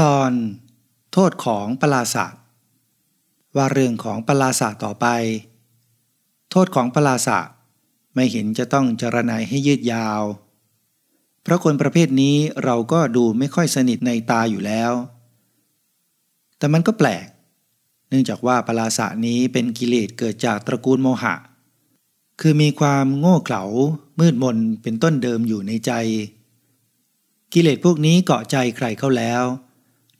ตอนโทษของปลาสาสว่าเรื่องของปลาสาสต่อไป โทษของปลาสาสไม่เห็นจะต้องจรณัยให้ยืดยาว เพราะคนประเภทนี้เราก็ดูไม่ค่อยสนิทในตาอยู่แล้ว แต่มันก็แปลก เนื่องจากว่าปลาสานี้เป็นกิเลสเกิดจากตระกูลโมหะ คือมีความโง่เขลามืดมนเป็นต้นเดิมอยู่ในใจ กิเลสพวกนี้เกาะใจใครเข้าแล้ว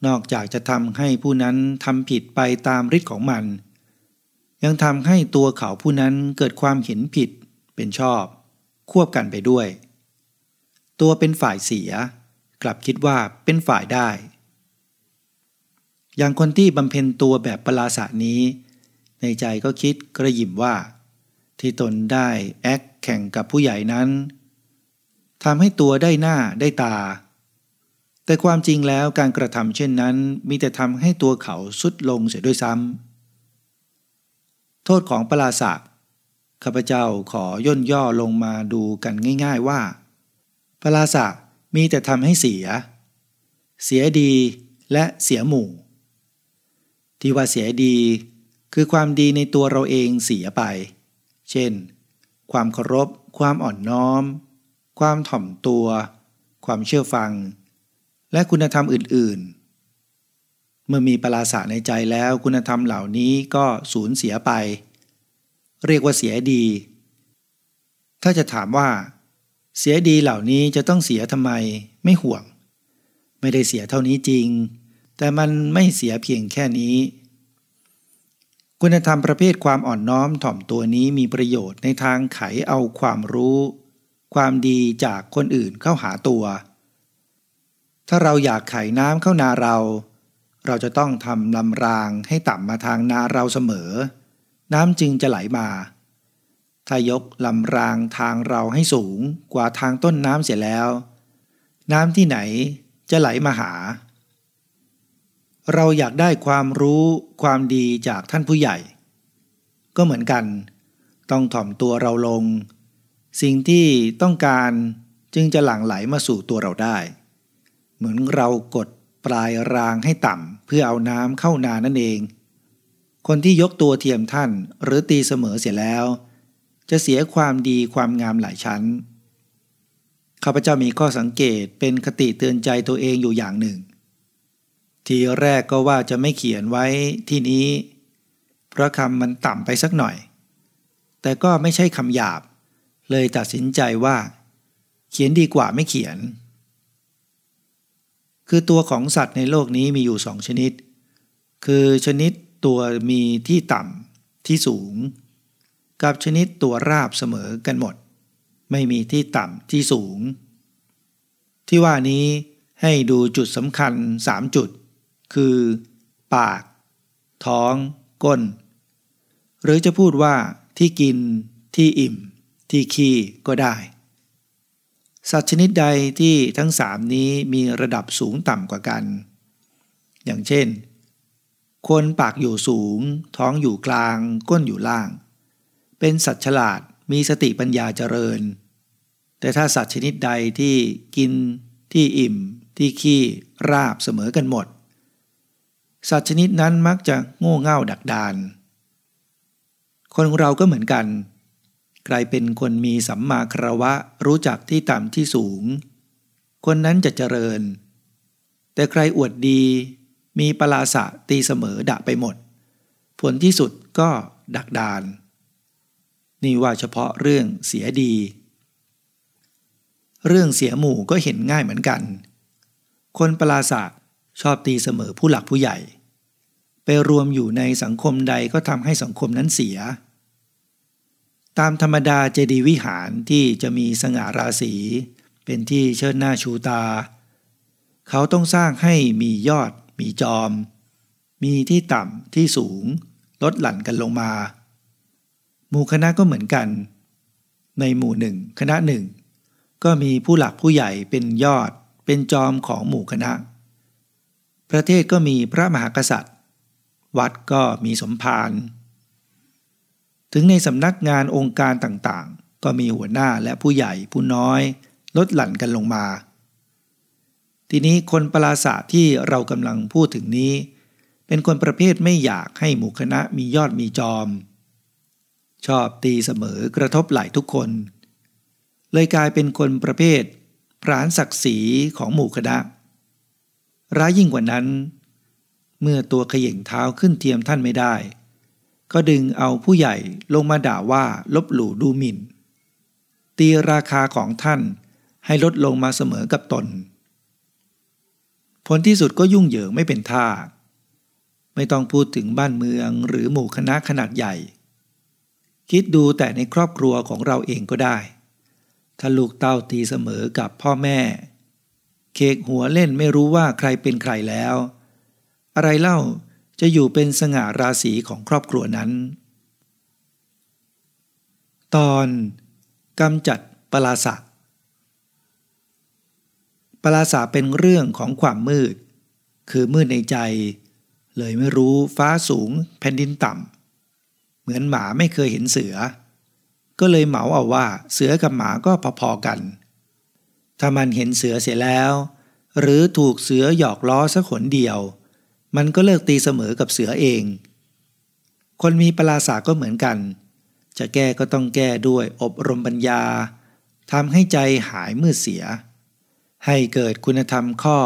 นอกจากจะทำให้ผู้นั้นทำผิดไปตามฤทธิ์ของมัน ยังทำให้ตัวเขาผู้นั้นเกิดความเห็นผิดเป็นชอบ ควบกันไปด้วย ตัวเป็นฝ่ายเสีย กลับคิดว่าเป็นฝ่ายได้ อย่างคนที่บำเพ็ญตัวแบบปราสานี้ ในใจก็คิดกระยิมว่า ที่ตนได้แอคแข่งกับผู้ใหญ่นั้นทำให้ตัวได้หน้าได้ตา แต่ความจริงแล้วการกระทำเช่นนั้น มีแต่ทำให้ตัวเขาสุดลงเสียด้วยซ้ำโทษของปลาศาสข้าพเจ้าขอย่นย่อลงมาดูกันง่าย ๆว่าปลาศาสมีแต่ทำให้เสีย เสียดีและเสียหมู่ ที่ว่าเสียดีคือความดีในตัวเราเองเสียไป เช่น ความเคารพ ความอ่อนน้อม ความถ่อมตัว ความเชื่อฟัง และคุณธรรมอื่นๆ เมื่อมีปราสาในใจแล้วคุณธรรมเหล่านี้ก็สูญเสียไป เรียกว่าเสียดี ถ้าจะถามว่า เสียดีเหล่านี้จะต้องเสียทำไมไม่ห่วง ไม่ได้เสียเท่านี้จริง แต่มันไม่เสียเพียงแค่นี้ คุณธรรมประเภทความอ่อนน้อมถ่อมตัวนี้มีประโยชน์ในทางไขเอาความรู้ ความดีจากคนอื่นเข้าหาตัว ถ้าเราอยากไขน้ำเข้านาเรา เราจะต้องทำลำรางให้ต่ำมาทางนาเราเสมอ น้ำจึงจะไหลมา ถ้ายกลำรางทางเราให้สูงกว่าทางต้นน้ำเสียแล้ว น้ำที่ไหนจะไหลมาหา เราอยากได้ความรู้ความดีจากท่านผู้ใหญ่ ก็เหมือนกัน ต้องถ่อมตัวเราลง สิ่งที่ต้องการจึงจะหลั่งไหลมาสู่ตัวเราได้ เหมือนเรากดปลายรางให้ต่ำเพื่อเอาน้ำเข้านานั่นเอง คนที่ยกตัวเทียมท่านหรือตีเสมอเสียแล้ว จะเสียความดีความงามหลายชั้นข้าพเจ้ามีข้อสังเกตเป็นคติเตือนใจตัวเองอยู่อย่างหนึ่ง ทีแรกก็ว่าจะไม่เขียนไว้ที่นี้ เพราะคำมันต่ำไปสักหน่อย แต่ก็ไม่ใช่คำหยาบ เลยตัดสินใจว่า เขียนดีกว่าไม่เขียน คือตัวของสัตว์ในโลกนี้มีอยู่สองชนิด คือชนิดตัวมีที่ต่ำที่สูง กับชนิดตัวราบเสมอกันหมด ไม่มีที่ต่ำที่สูง ที่ว่านี้ให้ดูจุดสำคัญสามจุด คือ ปาก ท้อง ก้น หรือจะพูดว่าที่กิน ที่อิ่ม ที่ขี้ก็ได้ สัตว์ชนิดใดที่ทั้งสามนี้มีระดับสูงต่ำกว่ากัน อย่างเช่น คนปากอยู่สูง ท้องอยู่กลาง ก้นอยู่ล่าง เป็นสัตว์ฉลาดมีสติปัญญาเจริญ แต่ถ้าสัตว์ชนิดใดที่กิน ที่อิ่ม ที่ขี้ราบเสมอกันหมด สัตว์ชนิดนั้นมักจะโง่เง่าดักดาน คนเราก็เหมือนกัน ใครเป็นคนมีสัมมาคารวะรู้จักที่ต่ำที่สูง คนนั้นจะเจริญ แต่ใครอวดดี มีปลาสะตีเสมอดะไปหมด ผลที่สุดก็ดักดาน นี่ว่าเฉพาะเรื่องเสียดี เรื่องเสียหมู่ก็เห็นง่ายเหมือนกัน คนปลาสะ ชอบตีเสมอผู้หลักผู้ใหญ่ ไปรวมอยู่ในสังคมใดก็ทำให้สังคมนั้นเสีย ตามธรรมดาเจดีย์วิหารที่จะมีสง่าราศีเป็นที่เชิดหน้าชูตา เขาต้องสร้างให้มียอด มีจอม มีที่ต่ำที่สูง ลดหลั่นกันลงมาหมู่คณะก็เหมือนกัน ในหมู่หนึ่งคณะหนึ่งก็มีผู้หลักผู้ใหญ่เป็นยอดเป็นจอมของหมู่คณะ ประเทศก็มีพระมหากษัตริย์ วัดก็มีสมภาร ถึงในสำนักงานองค์การต่างๆ ก็มีหัวหน้าและผู้ใหญ่ผู้น้อย ลดหลั่นกันลงมา ทีนี้คนปราศาสที่เรากำลังพูดถึงนี้ เป็นคนประเภทไม่อยากให้หมู่คณะมียอดมีจอม ชอบตีเสมอกระทบไหล่ทุกคน เลยกลายเป็นคนประเภท พรานศักดิ์ศรีของหมู่คณะ ร้ายยิ่งกว่านั้น เมื่อตัวขย่งเท้าขึ้นเทียมท่านไม่ได้ ก็ดึงเอาผู้ใหญ่ลงมาด่าว่าลบหลู่ดูหมิ่น ตีราคาของท่านให้ลดลงมาเสมอกับตน ผลที่สุดก็ยุ่งเหยิงไม่เป็นท่า ไม่ต้องพูดถึงบ้านเมืองหรือหมู่คณะขนาดใหญ่ คิดดูแต่ในครอบครัวของเราเองก็ได้ถ้าลูกเต้าตีเสมอกับพ่อแม่ เคกหัวเล่นไม่รู้ว่าใครเป็นใครแล้ว อะไรเล่าจะอยู่เป็นสง่าราศีของครอบครัวนั้น ตอนกำจัดปลาสักปราสาเป็นเรื่องของความมืด คือมืดในใจ เลยไม่รู้ฟ้าสูงแผ่นดินต่ำ เหมือนหมาไม่เคยเห็นเสือ ก็เลยเหมาเอาว่าเสือกับหมาก็พอๆกัน ถ้ามันเห็นเสือเสียแล้ว หรือถูกเสือหยอกล้อสักขนเดียว มันก็เลิกตีเสมอกับเสือเอง คนมีปราสาก็เหมือนกัน จะแก้ก็ต้องแก้ด้วยอบรมปัญญาทำให้ใจหายมืดเสีย ให้เกิดคุณธรรมข้อ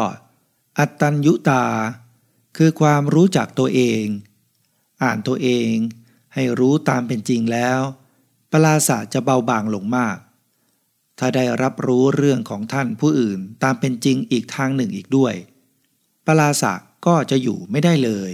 อัตตัญยุตา คือความรู้จักตัวเอง อ่านตัวเองให้รู้ตามเป็นจริงแล้วปลาศาสจะเบาบางลงมาก ถ้าได้รับรู้เรื่องของท่านผู้อื่นตามเป็นจริงอีกทางหนึ่งอีกด้วย ปลาศาสก็จะอยู่ไม่ได้เลย